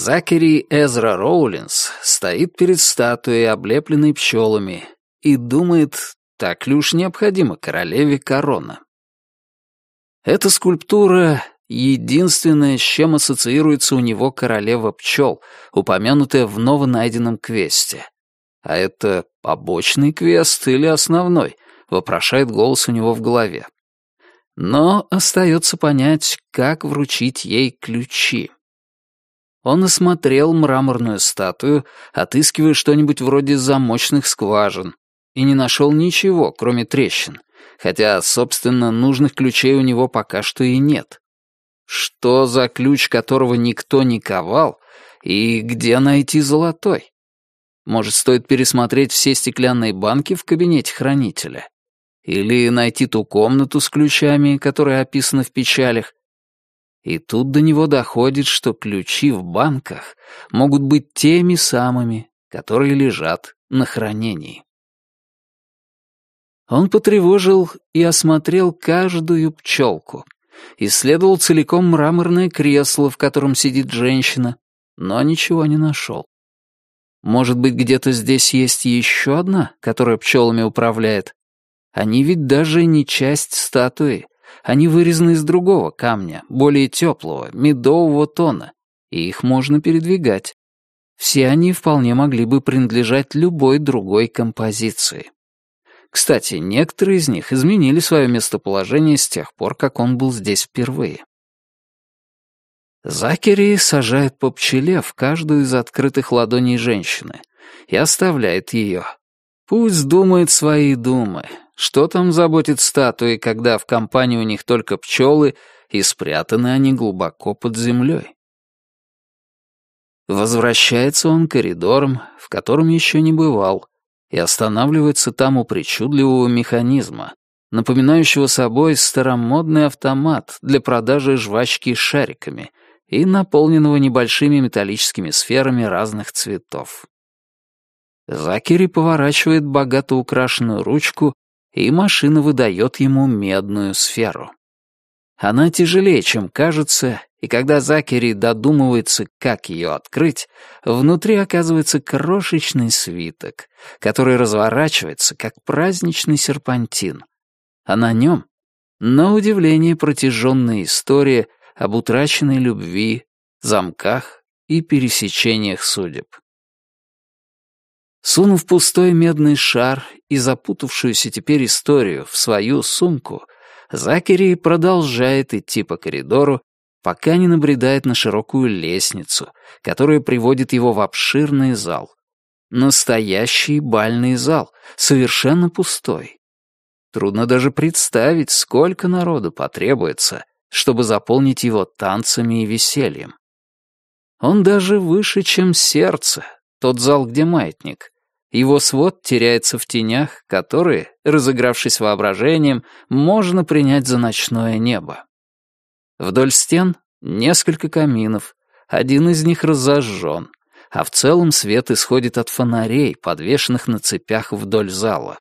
Закери Эзра Роулинс стоит перед статуей, облепленной пчелами, и думает, так ли уж необходимо королеве корона. Эта скульптура — единственное, с чем ассоциируется у него королева пчел, упомянутая в новонайденном квесте. А это побочный квест или основной, вопрошает голос у него в голове. Но остается понять, как вручить ей ключи. Он осмотрел мраморную статую, отыскивая что-нибудь вроде замочных скважин, и не нашел ничего, кроме трещин, хотя, собственно, нужных ключей у него пока что и нет. Что за ключ, которого никто не ковал, и где найти золотой? Может, стоит пересмотреть все стеклянные банки в кабинете хранителя? Или найти ту комнату с ключами, которая описана в печалях? И тут до него доходит, что ключи в банках могут быть теми самыми, которые лежат на хранении. Он потревожил и осмотрел каждую пчелку. Исследовал целиком мраморное кресло, в котором сидит женщина, но ничего не нашел. Может быть, где-то здесь есть еще одна, которая пчелами управляет? Они ведь даже не часть статуи. Они вырезаны из другого камня, более теплого, медового тона, и их можно передвигать. Все они вполне могли бы принадлежать любой другой композиции. Кстати, некоторые из них изменили свое местоположение с тех пор, как он был здесь впервые. Закери сажает по пчеле в каждую из открытых ладоней женщины и оставляет ее. Пусть думает свои думы. Что там заботит статуи, когда в компании у них только пчелы, и спрятаны они глубоко под землей? Возвращается он коридором, в котором еще не бывал, и останавливается там у причудливого механизма, напоминающего собой старомодный автомат для продажи жвачки шариками и наполненного небольшими металлическими сферами разных цветов. Закери поворачивает богато украшенную ручку, и машина выдает ему медную сферу. Она тяжелее, чем кажется, и когда Закери додумывается, как ее открыть, внутри оказывается крошечный свиток, который разворачивается, как праздничный серпантин. А на нем, на удивление, протяженная история об утраченной любви, замках и пересечениях судеб. Сунув пустой медный шар и запутавшуюся теперь историю в свою сумку, Закери продолжает идти по коридору, пока не набредает на широкую лестницу, которая приводит его в обширный зал. Настоящий бальный зал, совершенно пустой. Трудно даже представить, сколько народу потребуется, чтобы заполнить его танцами и весельем. Он даже выше, чем сердце, тот зал, где маятник. Его свод теряется в тенях, которые, разыгравшись воображением, можно принять за ночное небо. Вдоль стен несколько каминов, один из них разожжен, а в целом свет исходит от фонарей, подвешенных на цепях вдоль зала.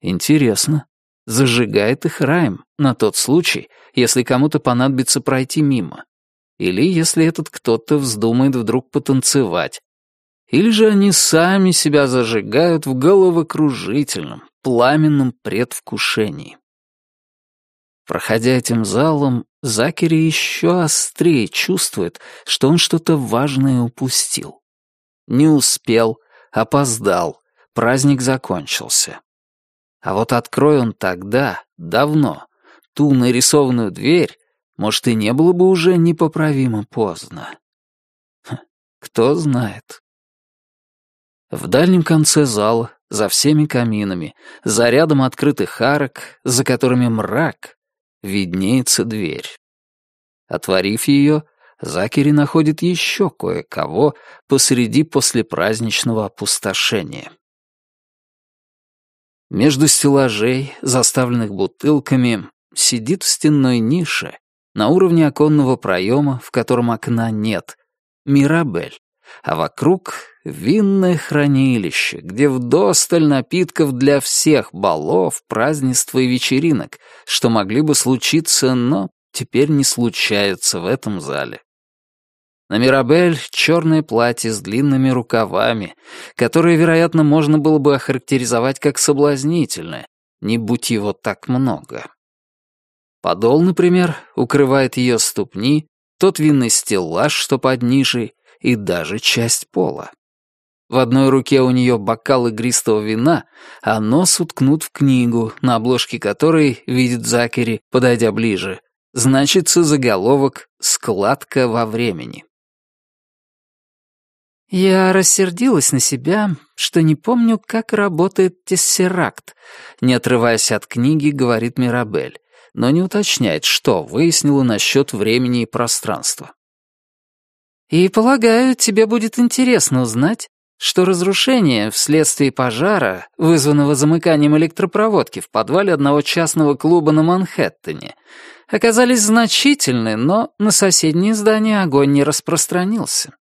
Интересно, зажигает их Райм на тот случай, если кому-то понадобится пройти мимо. Или если этот кто-то вздумает вдруг потанцевать. Или же они сами себя зажигают в головокружительном, пламенном предвкушении. Проходя этим залом, Закери еще острее чувствует, что он что-то важное упустил. Не успел, опоздал, праздник закончился. А вот открой он тогда, давно, ту нарисованную дверь, может, и не было бы уже непоправимо поздно. Ха, кто знает. В дальнем конце зала, за всеми каминами, за рядом открытых арок, за которыми мрак, виднеется дверь. Отворив ее, Закери находит еще кое-кого посреди послепраздничного опустошения. Между стеллажей, заставленных бутылками, сидит в стенной нише, на уровне оконного проема, в котором окна нет, Мирабель, а вокруг — винное хранилище, где вдосталь напитков для всех балов, празднеств и вечеринок, что могли бы случиться, но теперь не случаются в этом зале. На Мирабель черное платье с длинными рукавами, которое, вероятно, можно было бы охарактеризовать как соблазнительное, не будь его так много. Подол, например, укрывает ее ступни, тот винный стеллаж, что под нишей, и даже часть пола. В одной руке у нее бокал игристого вина, а нос уткнут в книгу, на обложке которой, видит Закери, подойдя ближе, значится заголовок «Складка во времени». «Я рассердилась на себя, что не помню, как работает тессеракт», не отрываясь от книги, говорит Мирабель, но не уточняет, что выяснила насчет времени и пространства. «И, полагаю, тебе будет интересно узнать, что разрушения вследствие пожара, вызванного замыканием электропроводки в подвале одного частного клуба на Манхэттене, оказались значительны, но на соседние здания огонь не распространился.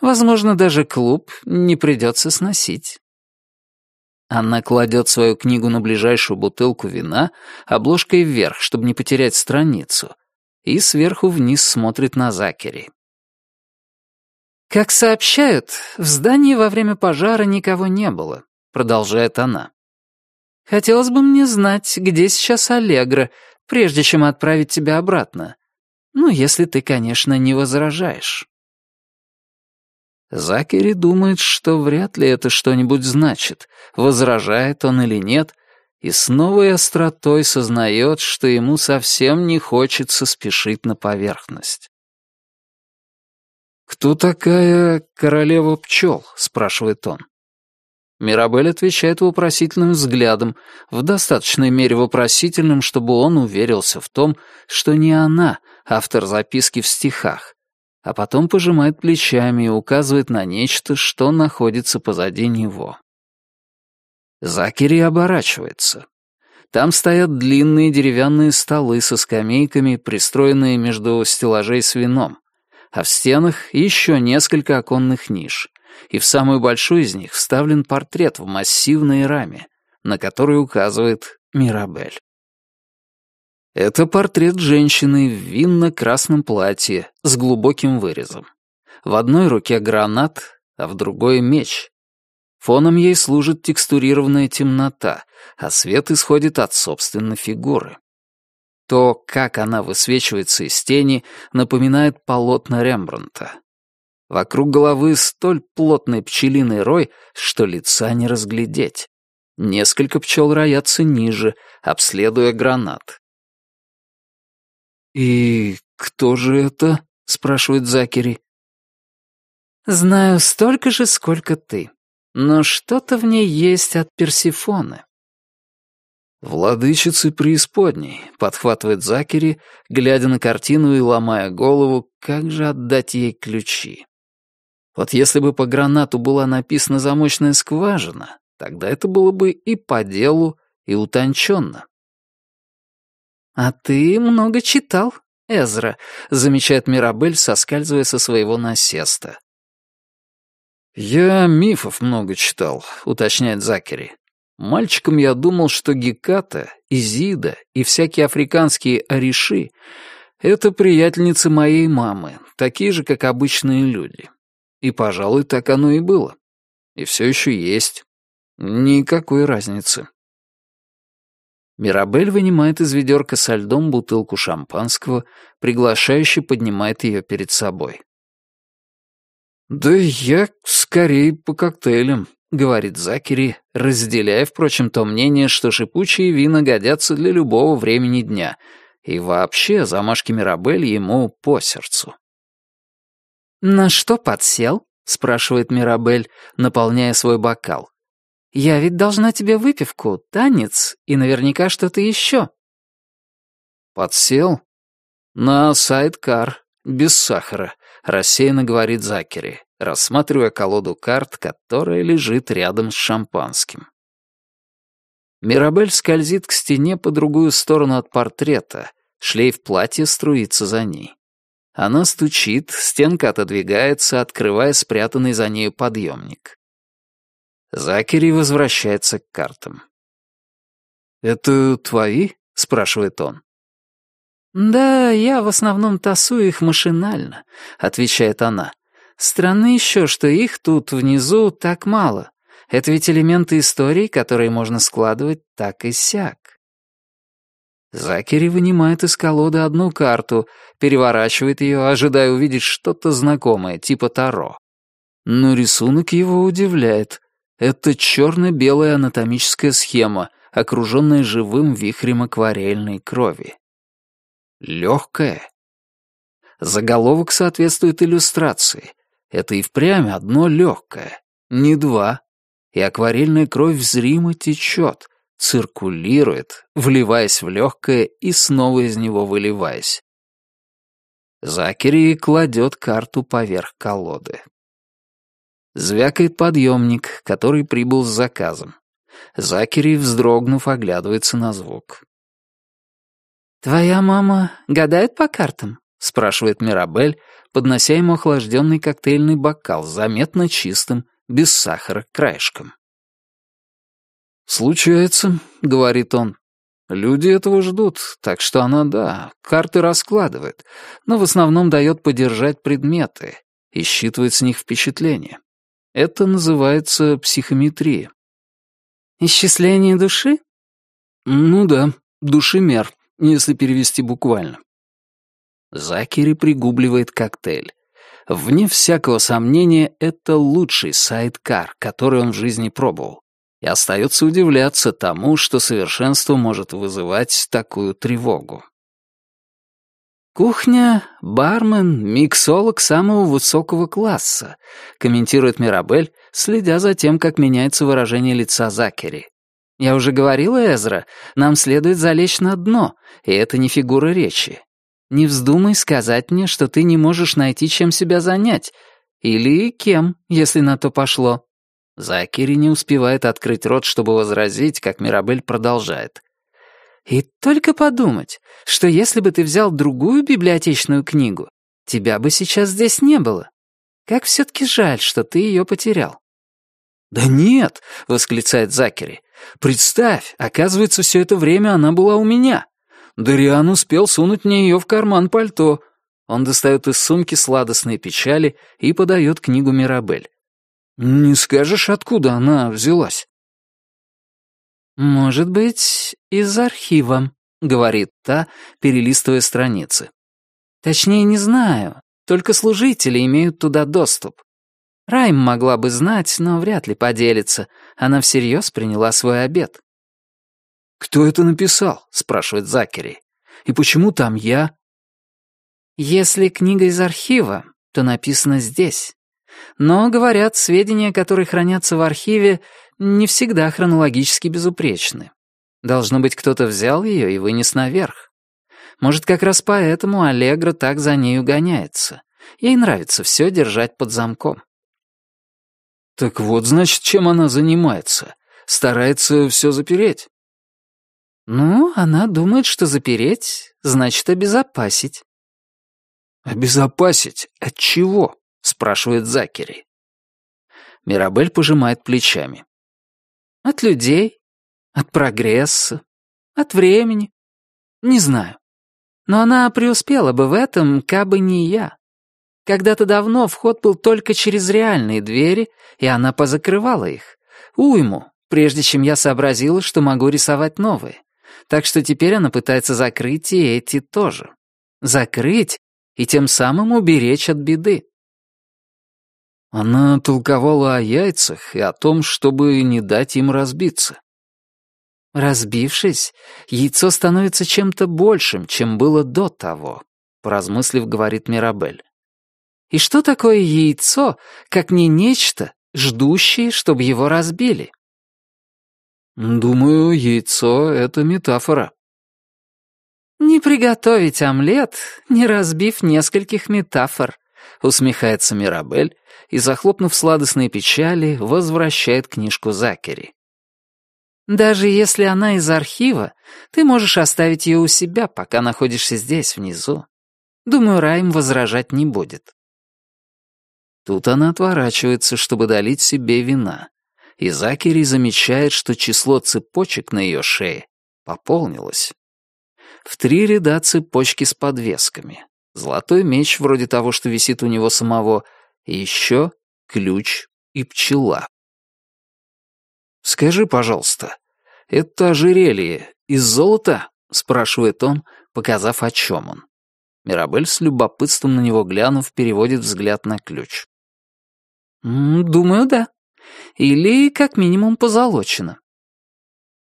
Возможно, даже клуб не придется сносить. Она кладет свою книгу на ближайшую бутылку вина, обложкой вверх, чтобы не потерять страницу, и сверху вниз смотрит на Закери. «Как сообщают, в здании во время пожара никого не было», — продолжает она. «Хотелось бы мне знать, где сейчас Аллегра, прежде чем отправить тебя обратно. Ну, если ты, конечно, не возражаешь». Закери думает, что вряд ли это что-нибудь значит, возражает он или нет, и с новой остротой сознает, что ему совсем не хочется спешить на поверхность. «Кто такая королева пчел?» — спрашивает он. Мирабель отвечает вопросительным взглядом, в достаточной мере вопросительным, чтобы он уверился в том, что не она автор записки в стихах, а потом пожимает плечами и указывает на нечто, что находится позади него. Закери оборачивается. Там стоят длинные деревянные столы со скамейками, пристроенные между стеллажей с вином, а в стенах еще несколько оконных ниш, и в самую большую из них вставлен портрет в массивной раме, на который указывает Мирабель. Это портрет женщины в винно-красном платье с глубоким вырезом. В одной руке гранат, а в другой — меч. Фоном ей служит текстурированная темнота, а свет исходит от собственной фигуры. То, как она высвечивается из тени, напоминает полотна Рембрандта. Вокруг головы столь плотный пчелиный рой, что лица не разглядеть. Несколько пчел роятся ниже, обследуя гранат. «И кто же это?» — спрашивает Закери. «Знаю столько же, сколько ты. Но что-то в ней есть от Персифоны». «Владычицы преисподней», — подхватывает Закери, глядя на картину и ломая голову, как же отдать ей ключи. Вот если бы по гранату была написана замочная скважина, тогда это было бы и по делу, и утонченно. «А ты много читал, Эзра», — замечает Мирабель, соскальзывая со своего насеста. «Я мифов много читал», — уточняет Закери. «Мальчиком я думал, что Геката, Изида и всякие африканские ореши — это приятельницы моей мамы, такие же, как обычные люди. И, пожалуй, так оно и было. И все еще есть. Никакой разницы». Мирабель вынимает из ведерка со льдом бутылку шампанского, приглашающе поднимает ее перед собой. «Да я скорее по коктейлям», — говорит Закери, разделяя, впрочем, то мнение, что шипучие вина годятся для любого времени дня, и вообще замашки Мирабель ему по сердцу. «На что подсел?» — спрашивает Мирабель, наполняя свой бокал. Я ведь должна тебе выпивку, танец и наверняка что-то еще. Подсел? На сайдкар, без сахара, рассеянно говорит Закери, рассматривая колоду карт, которая лежит рядом с шампанским. Мирабель скользит к стене по другую сторону от портрета, шлейф платья струится за ней. Она стучит, стенка отодвигается, открывая спрятанный за нею подъемник. Закери возвращается к картам. «Это твои?» — спрашивает он. «Да, я в основном тасую их машинально», — отвечает она. «Странно еще, что их тут внизу так мало. Это ведь элементы истории, которые можно складывать так и сяк». Закери вынимает из колоды одну карту, переворачивает ее, ожидая увидеть что-то знакомое, типа Таро. Но рисунок его удивляет. Это черно-белая анатомическая схема, окруженная живым вихрем акварельной крови. Легкая. Заголовок соответствует иллюстрации. Это и впрямь одно легкое, не два. И акварельная кровь зримо течет, циркулирует, вливаясь в легкое и снова из него выливаясь. Закери кладет карту поверх колоды. Звякает подъемник, который прибыл с заказом. Закери, вздрогнув, оглядывается на звук. «Твоя мама гадает по картам?» — спрашивает Мирабель, поднося ему охлажденный коктейльный бокал, заметно чистым, без сахара, краешком. «Случается», — говорит он. «Люди этого ждут, так что она, да, карты раскладывает, но в основном дает подержать предметы и считывает с них впечатления. Это называется психометрия». «Исчисление души?» «Ну да, душемер, если перевести буквально». Закери пригубливает коктейль. Вне всякого сомнения, это лучший сайдкар, который он в жизни пробовал и остается удивляться тому, что совершенство может вызывать такую тревогу. «Кухня, бармен, миксолог самого высокого класса», комментирует Мирабель, следя за тем, как меняется выражение лица Закери. «Я уже говорила, Эзра, нам следует залечь на дно, и это не фигура речи. Не вздумай сказать мне, что ты не можешь найти, чем себя занять, или кем, если на то пошло. Закири не успевает открыть рот, чтобы возразить, как Мирабель продолжает. «И только подумать, что если бы ты взял другую библиотечную книгу, тебя бы сейчас здесь не было. Как все-таки жаль, что ты ее потерял». «Да нет!» — восклицает Закери. «Представь, оказывается, все это время она была у меня. Дариан успел сунуть мне ее в карман пальто». Он достает из сумки сладостные печали и подает книгу Мирабель. «Не скажешь, откуда она взялась?» «Может быть, из архива», — говорит та, перелистывая страницы. «Точнее, не знаю. Только служители имеют туда доступ. Райм могла бы знать, но вряд ли поделится. Она всерьез приняла свой обед». «Кто это написал?» — спрашивает Закери. «И почему там я?» «Если книга из архива, то написано здесь. Но, говорят, сведения, которые хранятся в архиве, не всегда хронологически безупречны. Должно быть, кто-то взял ее и вынес наверх. Может, как раз поэтому Аллегра так за нею гоняется. Ей нравится все держать под замком. Так вот, значит, чем она занимается? Старается все запереть? Ну, она думает, что запереть значит обезопасить. Обезопасить от чего? спрашивает Закери. Мирабель пожимает плечами. От людей, от прогресса, от времени. Не знаю. Но она преуспела бы в этом, кабы не я. Когда-то давно вход был только через реальные двери, и она позакрывала их. Уйму, прежде чем я сообразила, что могу рисовать новые. Так что теперь она пытается закрыть и эти тоже. Закрыть и тем самым уберечь от беды. Она толковала о яйцах и о том, чтобы не дать им разбиться. «Разбившись, яйцо становится чем-то большим, чем было до того», — поразмыслив, говорит Мирабель. «И что такое яйцо, как не нечто, ждущее, чтобы его разбили?» «Думаю, яйцо — это метафора». «Не приготовить омлет, не разбив нескольких метафор», — усмехается Мирабель и, захлопнув сладостные печали, возвращает книжку Закери. «Даже если она из архива, ты можешь оставить ее у себя, пока находишься здесь, внизу. Думаю, Райм возражать не будет». Тут она отворачивается, чтобы долить себе вина, и Закери замечает, что число цепочек на ее шее пополнилось. В три ряда цепочки с подвесками. Золотой меч, вроде того, что висит у него самого, и еще ключ и пчела. «Скажи, пожалуйста, это ожерелье из золота?» — спрашивает он, показав, о чем он. Мирабель с любопытством на него глянув, переводит взгляд на ключ. «Думаю, да. Или, как минимум, позолочено».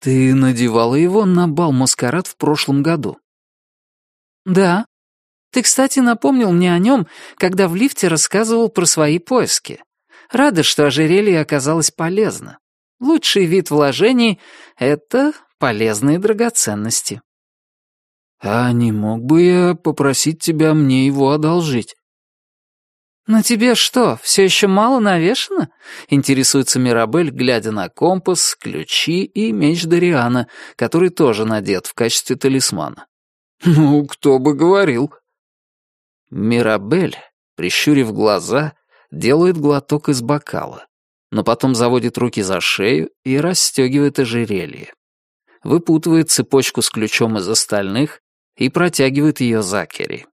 «Ты надевала его на бал-маскарад в прошлом году?» «Да. Ты, кстати, напомнил мне о нем, когда в лифте рассказывал про свои поиски. Рада, что ожерелье оказалось полезно. Лучший вид вложений — это полезные драгоценности». «А не мог бы я попросить тебя мне его одолжить?» «На тебе что, все еще мало навешано?» — интересуется Мирабель, глядя на компас, ключи и меч Дариана, который тоже надет в качестве талисмана. «Ну, кто бы говорил». Мирабель, прищурив глаза, делает глоток из бокала, но потом заводит руки за шею и расстегивает ожерелье. Выпутывает цепочку с ключом из остальных и протягивает ее Закери.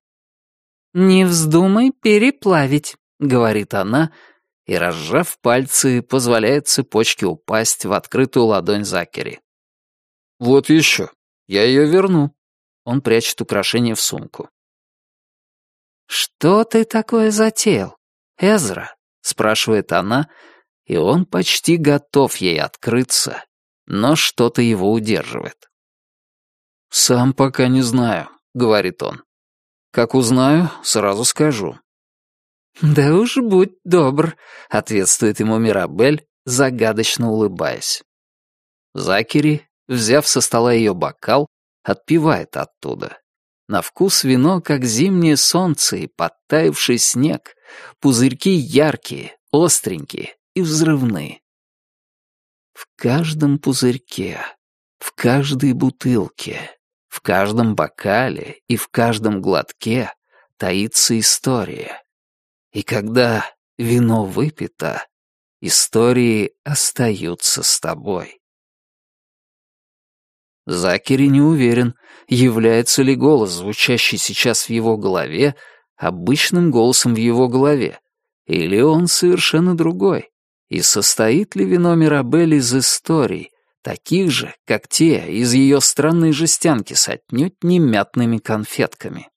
«Не вздумай переплавить», — говорит она, и, разжав пальцы, позволяет цепочке упасть в открытую ладонь Закери. «Вот еще. Я ее верну». Он прячет украшение в сумку. «Что ты такое затеял, Эзра?» — спрашивает она, и он почти готов ей открыться, но что-то его удерживает. «Сам пока не знаю», — говорит он. «Как узнаю, сразу скажу». «Да уж будь добр», — ответствует ему Мирабель, загадочно улыбаясь. Закери, взяв со стола ее бокал, отпивает оттуда. На вкус вино, как зимнее солнце и подтаявший снег, пузырьки яркие, остренькие и взрывные. В каждом пузырьке, в каждой бутылке, в каждом бокале и в каждом глотке таится история. И когда вино выпито, истории остаются с тобой. Закери не уверен, является ли голос, звучащий сейчас в его голове, обычным голосом в его голове, или он совершенно другой, и состоит ли вино Мирабель из историй, таких же, как те из ее странной жестянки с отнюдь не мятными конфетками.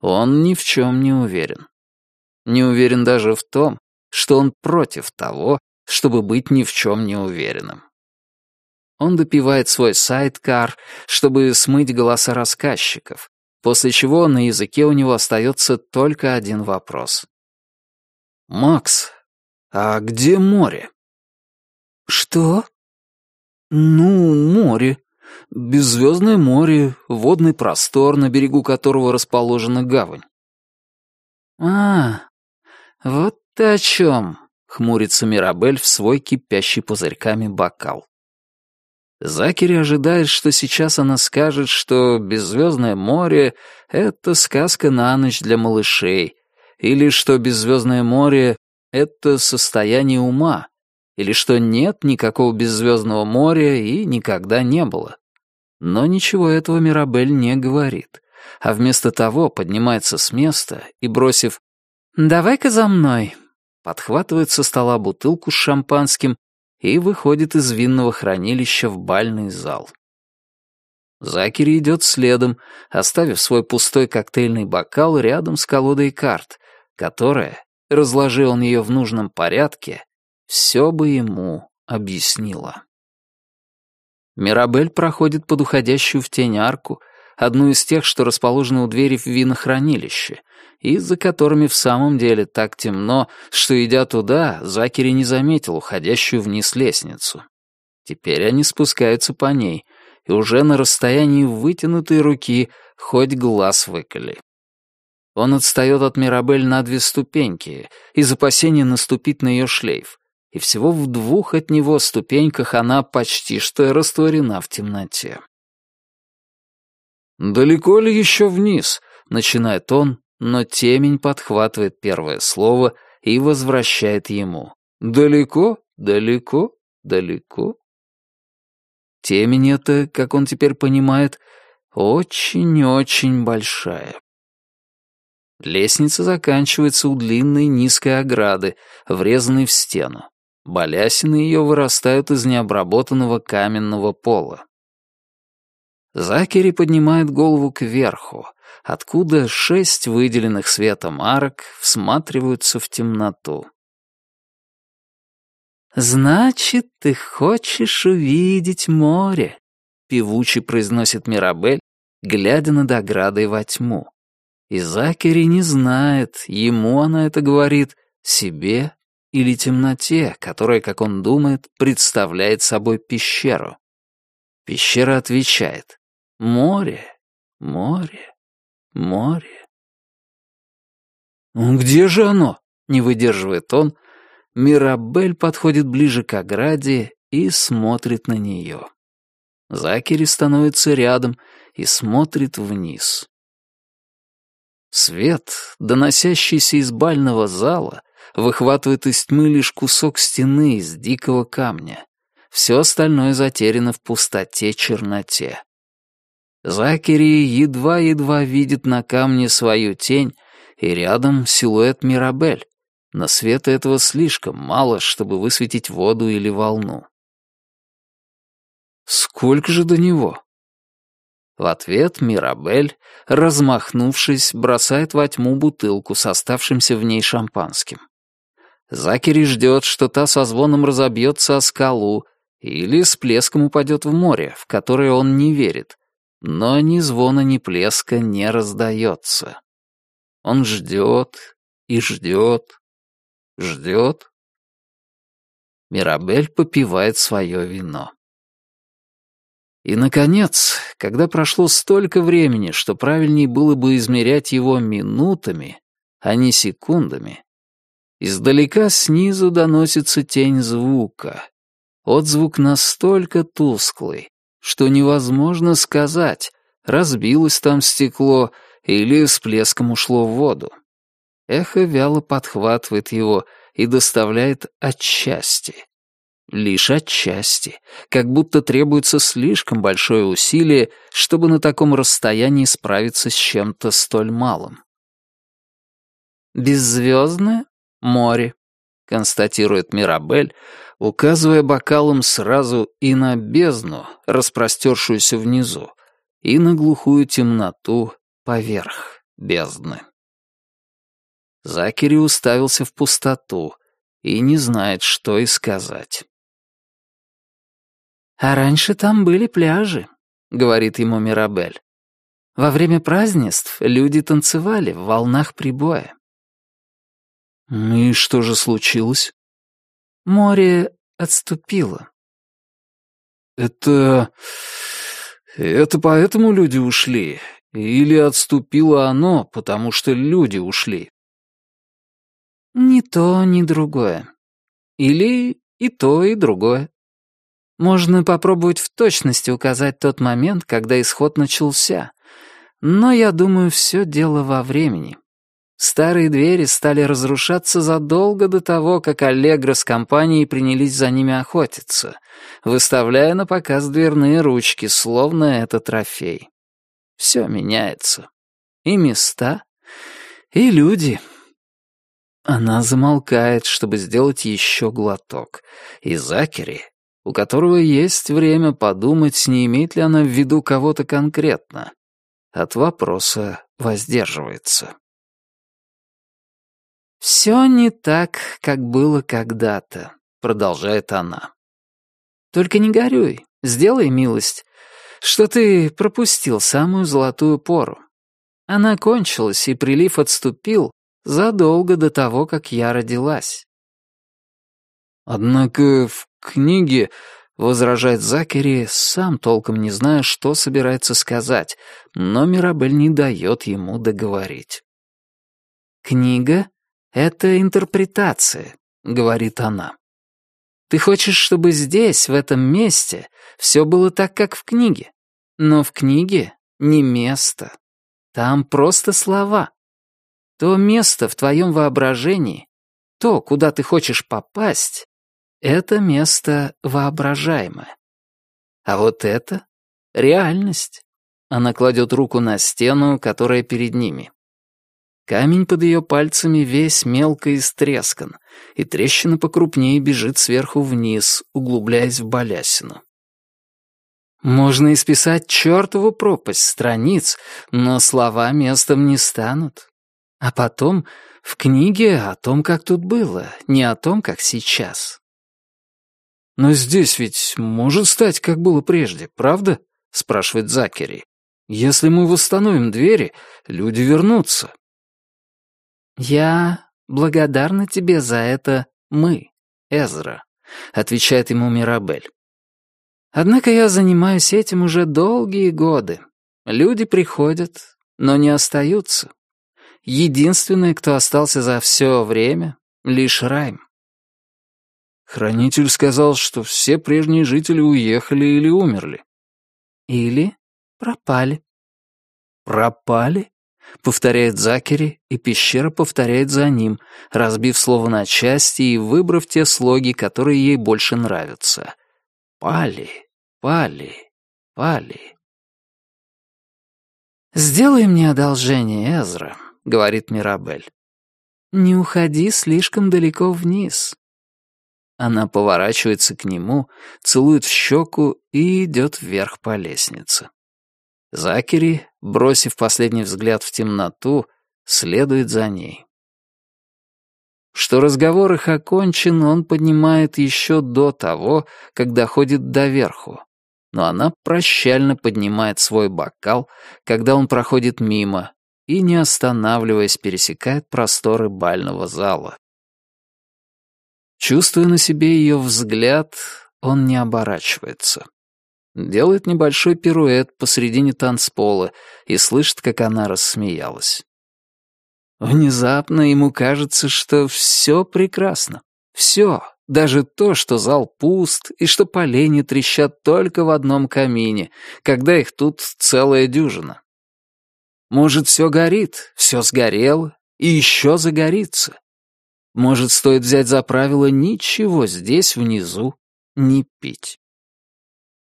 Он ни в чем не уверен. Не уверен даже в том, что он против того, чтобы быть ни в чем не уверенным. Он допивает свой сайткар, чтобы смыть голоса рассказчиков, после чего на языке у него остается только один вопрос. «Макс, а где море?» «Что?» «Ну, море. Беззвездное море, водный простор, на берегу которого расположена гавань». «А, вот ты о чем», — хмурится Мирабель в свой кипящий пузырьками бокал. Закери ожидает, что сейчас она скажет, что «Беззвездное море» — это сказка на ночь для малышей, или что «Беззвездное море» — это состояние ума, или что нет никакого беззвездного моря и никогда не было. Но ничего этого Мирабель не говорит, а вместо того поднимается с места и, бросив «Давай-ка за мной», подхватывает со стола бутылку с шампанским и выходит из винного хранилища в бальный зал. Закери идет следом, оставив свой пустой коктейльный бокал рядом с колодой карт, которая, разложил он ее в нужном порядке, все бы ему объяснила. Мирабель проходит под уходящую в тень арку, одну из тех, что расположены у двери в винохранилище, и за которыми в самом деле так темно, что, идя туда, Закери не заметил уходящую вниз лестницу. Теперь они спускаются по ней, и уже на расстоянии вытянутой руки хоть глаз выколи. Он отстает от Мирабель на две ступеньки из опасения наступить на ее шлейф, и всего в двух от него ступеньках она почти что растворена в темноте. «Далеко ли еще вниз?» — начинает он, но темень подхватывает первое слово и возвращает ему. «Далеко, далеко, далеко». Темень это, как он теперь понимает, Очень-очень большая. Лестница заканчивается у длинной низкой ограды, врезанной в стену. Балясины ее вырастают из необработанного каменного пола. Закери поднимает голову кверху, откуда шесть выделенных светом арок всматриваются в темноту. «Значит, ты хочешь увидеть море?» — певуче произносит Мирабель, глядя над оградой во тьму. И Закери не знает, ему она это говорит, себе или темноте, которая, как он думает, представляет собой пещеру. Пещера отвечает «Море, море, море». «Где же оно?» — не выдерживает он. Мирабель подходит ближе к ограде и смотрит на нее. Закери становится рядом и смотрит вниз. Свет, доносящийся из бального зала, выхватывает из тьмы лишь кусок стены из дикого камня. Все остальное затеряно в пустоте-черноте. Закери едва-едва видит на камне свою тень, и рядом силуэт Мирабель. Но света этого слишком мало, чтобы высветить воду или волну. Сколько же до него? В ответ Мирабель, размахнувшись, бросает во тьму бутылку с оставшимся в ней шампанским. Закери ждет, что та со звоном разобьется о скалу или с плеском упадет в море, в которое он не верит. Но ни звона, ни плеска не раздается. Он ждет и ждет, ждет. Мирабель попивает свое вино. И, наконец, когда прошло столько времени, что правильнее было бы измерять его минутами, а не секундами, издалека снизу доносится тень звука. Отзвук настолько тусклый, что невозможно сказать, разбилось там стекло или с плеском ушло в воду. Эхо вяло подхватывает его и доставляет отчасти. Лишь отчасти, как будто требуется слишком большое усилие, чтобы на таком расстоянии справиться с чем-то столь малым. «Беззвездное море», — констатирует Мирабель, указывая бокалом сразу и на бездну, распростершуюся внизу, и на глухую темноту поверх бездны. Закери уставился в пустоту и не знает, что и сказать. «А раньше там были пляжи», — говорит ему Мирабель. «Во время празднеств люди танцевали в волнах прибоя». «И что же случилось?» «Море отступило». «Это... это поэтому люди ушли? Или отступило оно, потому что люди ушли?» «Ни то, ни другое. Или и то, и другое». Можно попробовать в точности указать тот момент, когда исход начался. Но я думаю, все дело во времени. Старые двери стали разрушаться задолго до того, как Аллегро с компанией принялись за ними охотиться, выставляя на показ дверные ручки, словно это трофей. Все меняется. И места, и люди. Она замолкает, чтобы сделать еще глоток, и Закери у которого есть время подумать, не имеет ли она в виду кого-то конкретно. От вопроса воздерживается. «Все не так, как было когда-то», — продолжает она. «Только не горюй, сделай милость, что ты пропустил самую золотую пору. Она кончилась, и прилив отступил задолго до того, как я родилась». «Однако в книге, возражает Закери, сам толком не зная, что собирается сказать, но Мирабель не дает ему договорить. «Книга — это интерпретация», — говорит она. «Ты хочешь, чтобы здесь, в этом месте, все было так, как в книге. Но в книге не место. Там просто слова. То место в твоем воображении, то, куда ты хочешь попасть, это место воображаемое. А вот это — реальность. Она кладет руку на стену, которая перед ними. Камень под ее пальцами весь мелко истрескан, и трещина покрупнее бежит сверху вниз, углубляясь в балясину. Можно исписать чертову пропасть страниц, но слова местом не станут. А потом в книге о том, как тут было, не о том, как сейчас. «Но здесь ведь может стать, как было прежде, правда?» — спрашивает Закери. «Если мы восстановим двери, люди вернутся». «Я благодарна тебе за это мы, Эзра», — отвечает ему Мирабель. «Однако я занимаюсь этим уже долгие годы. Люди приходят, но не остаются. Единственный, кто остался за все время, — лишь Райм. Хранитель сказал, что все прежние жители уехали или умерли. Или пропали. «Пропали?» — повторяет Закери, и пещера повторяет за ним, разбив слово на части и выбрав те слоги, которые ей больше нравятся. «Пали, пали, пали». «Сделай мне одолжение, Эзра», — говорит Мирабель. «Не уходи слишком далеко вниз. Она поворачивается к нему, целует в щеку и идет вверх по лестнице. Закери, бросив последний взгляд в темноту, следует за ней. Что разговор их окончен, он поднимает еще до того, как доходит до верху. Но она прощально поднимает свой бокал, когда он проходит мимо, и, не останавливаясь, пересекает просторы бального зала. Чувствуя на себе ее взгляд, он не оборачивается. Делает небольшой пируэт посредине танцпола и слышит, как она рассмеялась. Внезапно ему кажется, что все прекрасно. Все, даже то, что зал пуст и что полени трещат только в одном камине, когда их тут целая дюжина. Может, все горит, все сгорело и еще загорится. Может, стоит взять за правило ничего здесь, внизу, не пить.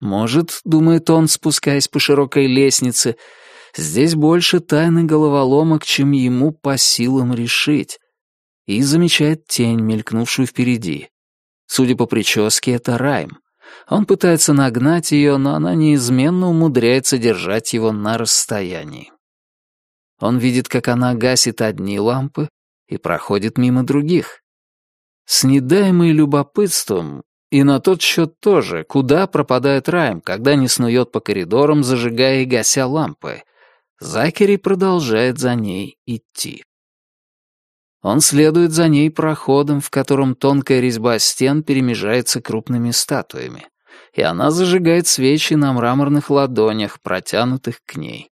Может, думает он, спускаясь по широкой лестнице, здесь больше тайны головоломок, чем ему по силам решить. И замечает тень, мелькнувшую впереди. Судя по прическе, это Райм. Он пытается нагнать ее, но она неизменно умудряется держать его на расстоянии. Он видит, как она гасит одни лампы, и проходит мимо других. С недаемой любопытством, и на тот счет тоже, куда пропадает Райм, когда не снует по коридорам, зажигая и гася лампы, Закери продолжает за ней идти. Он следует за ней проходом, в котором тонкая резьба стен перемежается крупными статуями, и она зажигает свечи на мраморных ладонях, протянутых к ней.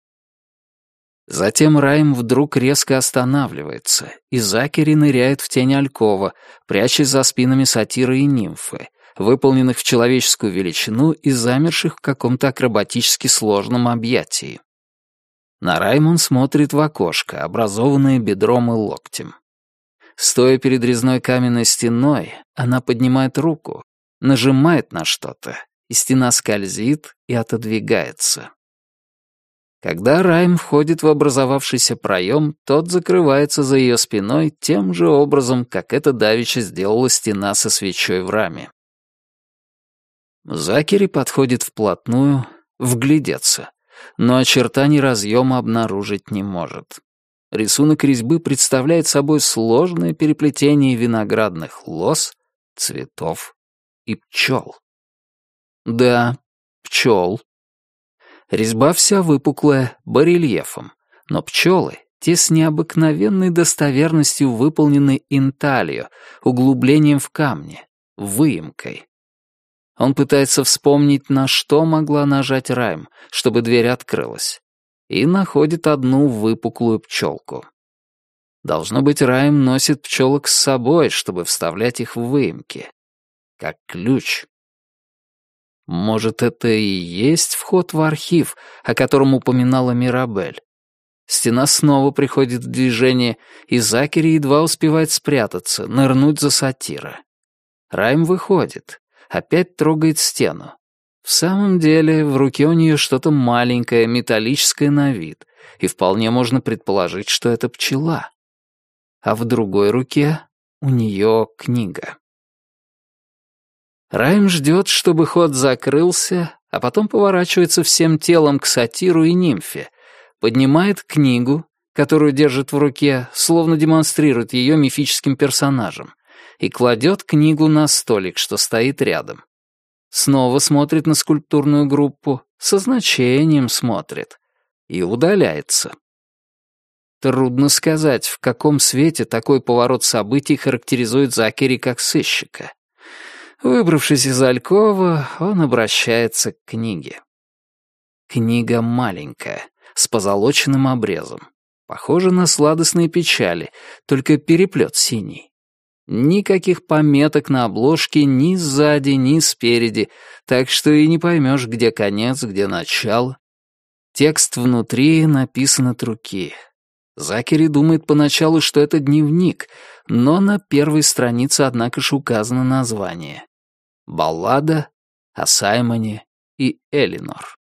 Затем Райм вдруг резко останавливается, и Закери ныряет в тень Алькова, прячась за спинами сатира и нимфы, выполненных в человеческую величину и замерших в каком-то акробатически сложном объятии. На Райм он смотрит в окошко, образованное бедром и локтем. Стоя перед резной каменной стеной, она поднимает руку, нажимает на что-то, и стена скользит и отодвигается. Когда Райм входит в образовавшийся проем, тот закрывается за ее спиной тем же образом, как это давеча сделала стена со свечой в раме. Закери подходит вплотную, вглядеться, но очертаний разъема обнаружить не может. Рисунок резьбы представляет собой сложное переплетение виноградных лоз, цветов и пчел. Да, пчел, Резьба вся выпуклая, барельефом, но пчелы, те с необыкновенной достоверностью выполнены инталью, углублением в камне, выемкой. Он пытается вспомнить, на что могла нажать Райм, чтобы дверь открылась, и находит одну выпуклую пчелку. Должно быть, Райм носит пчелок с собой, чтобы вставлять их в выемки. Как ключ. Может, это и есть вход в архив, о котором упоминала Мирабель? Стена снова приходит в движение, и Закери едва успевает спрятаться, нырнуть за сатира. Райм выходит, опять трогает стену. В самом деле, в руке у нее что-то маленькое, металлическое на вид, и вполне можно предположить, что это пчела. А в другой руке у нее книга. Райм ждет, чтобы ход закрылся, а потом поворачивается всем телом к сатиру и нимфе, поднимает книгу, которую держит в руке, словно демонстрирует ее мифическим персонажам, и кладет книгу на столик, что стоит рядом. Снова смотрит на скульптурную группу, со значением смотрит, и удаляется. Трудно сказать, в каком свете такой поворот событий характеризует Закери как сыщика. Выбравшись из Алькова, он обращается к книге. Книга маленькая, с позолоченным обрезом. Похожа на сладостные печали, только переплет синий. Никаких пометок на обложке ни сзади, ни спереди, так что и не поймешь, где конец, где начало. Текст внутри написан от руки. Закери думает поначалу, что это дневник, но на первой странице, однако же, указано название. Баллада о Саймоне и Элинор.